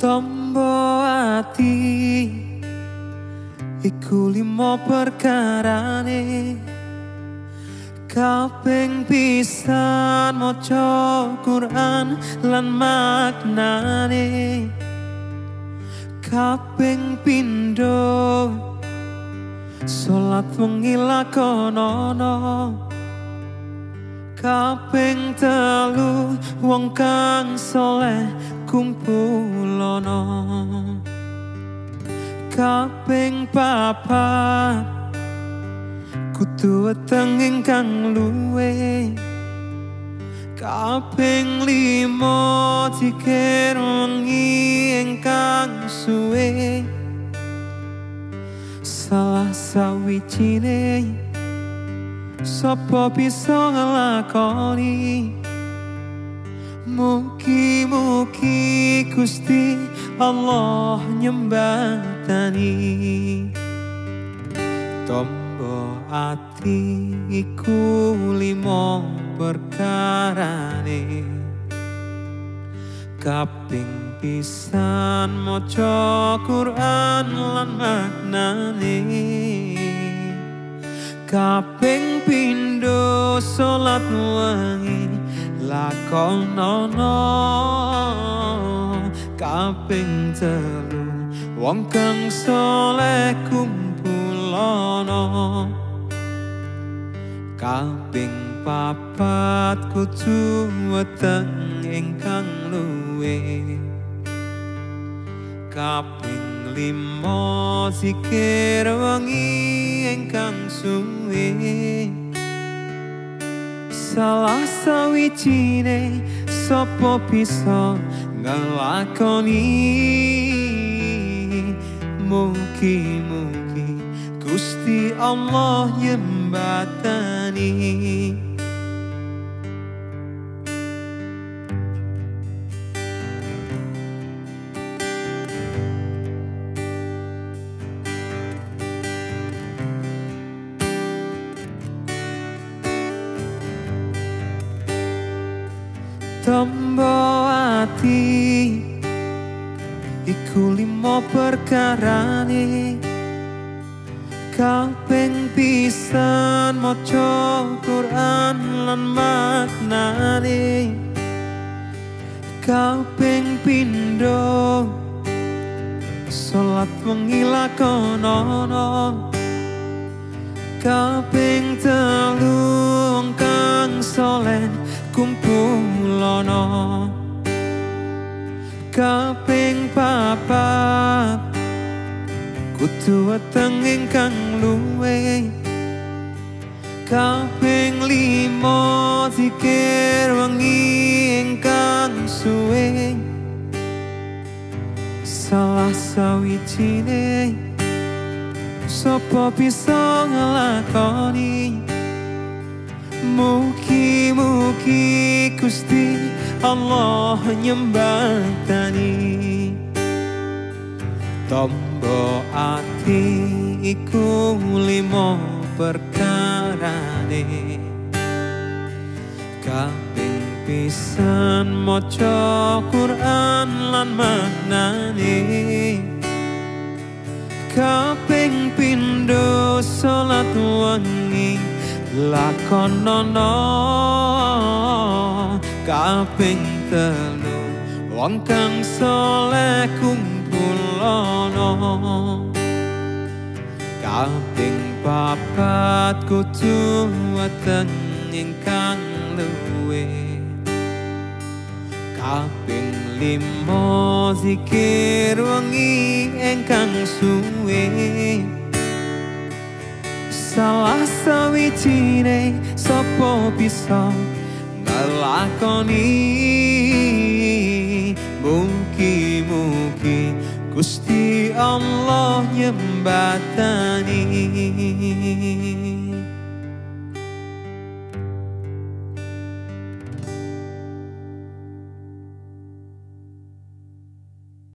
tombo ati iku limo perkarane. Kaping pisan maca Quran lan maknane. Kaping pindho salat wengi lakonono. Kaping telu wong kang soleh kumpulono kaping papat kudu weteng ingkang luwe. Kaping limo cikir wengi ingkang suwe. Salah sawijine Sopo bisa ngelakoni Mugi-mugi Gusti Allah nyembatani Tombo ati iku limo perkarane. Kaping pisan moco Quran lan maknane. Kaping pindho salat wangi lakonono kaping telu wong kang saleh kumpulono. Kaping papat kudu weteng ingkang luwe. Kaping limo zikir wangi ingkang suwe salah sawijine sapa bisa ngelakoni mugi-mugi Gusti Allah nyembatani ati iku limo perkarane. Kaping pisan maca Quran lan maknane. Kaping pindho salat wengi lakonono. Kaping telu kudu weteng ingkang luwe. Kaping limo zikir wengi ingkang suwe. Salah sawijine sapa bisa ngelakoni? Mugi-mugi Gusti Allah nyembatani Tombo ati iku limo perkarane. Kaping pisan maca Quran lan maknane Kaping pindho salat wangi lakonono kaping telu wong kang saleh kumpulono kaping papat kudu weteng ingkang luwe. Kaping limo zikir wengi ingkang suwe. Salah sawijine sapa bisa ngelakoni Gusti Allah nyembatani